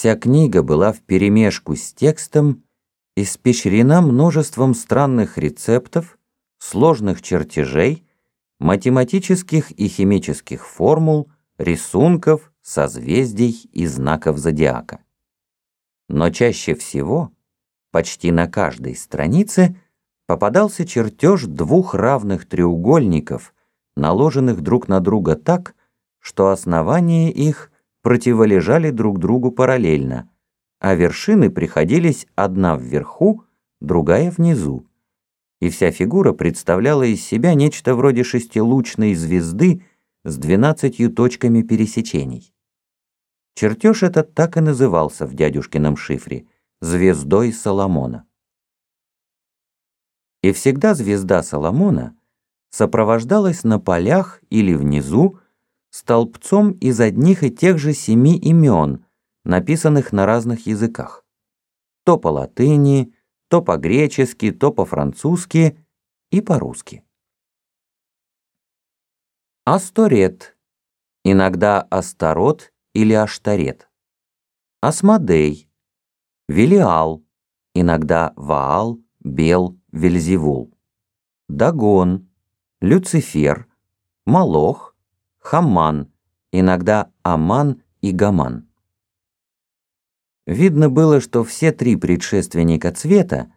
Вся книга была вперемешку с текстом испещрена множеством странных рецептов, сложных чертежей, математических и химических формул, рисунков, созвездий и знаков зодиака. Но чаще всего, почти на каждой странице, попадался чертеж двух равных треугольников, наложенных друг на друга так, что основания их противолежали друг другу параллельно, а вершины приходились одна вверху, другая внизу. И вся фигура представляла из себя нечто вроде шестилучной звезды с двенадцатью точками пересечений. Чертеж этот так и назывался в дядюшкином шифре «Звездой Соломона». И всегда звезда Соломона сопровождалась на полях или внизу столбцом из одних и тех же семи имен, написанных на разных языках. То по латыни, то по-гречески, то по-французски и по-русски. Асторет, иногда Астарот или Аштарет. Асмодей, Велиал, иногда Ваал, Бел, Вельзевул. Дагон, Люцифер, Малох, Хаман, иногда Аман и Гаман. Видно было, что все три предшественника цвета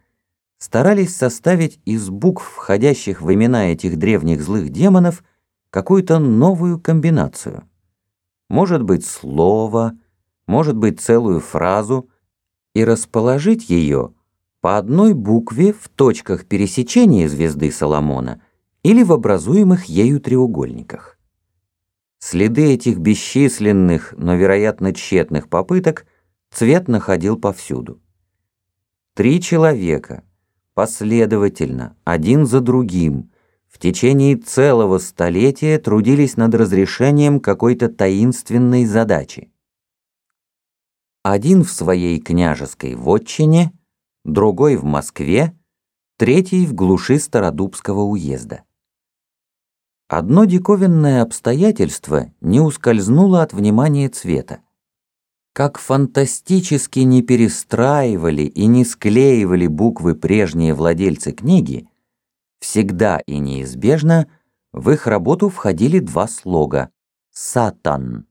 старались составить из букв, входящих в имена этих древних злых демонов, какую-то новую комбинацию. Может быть, слово, может быть, целую фразу, и расположить ее по одной букве в точках пересечения звезды Соломона или в образуемых ею треугольниках. Следы этих бесчисленных, но, вероятно, тщетных попыток – Цвет находил повсюду. Три человека, последовательно, один за другим, в течение целого столетия трудились над разрешением какой-то таинственной задачи. Один в своей княжеской вотчине, другой в Москве, третий в глуши Стародубского уезда. Одно диковинное обстоятельство не ускользнуло от внимания цвета как фантастически не перестраивали и не склеивали буквы прежние владельцы книги, всегда и неизбежно в их работу входили два слога «Сатан».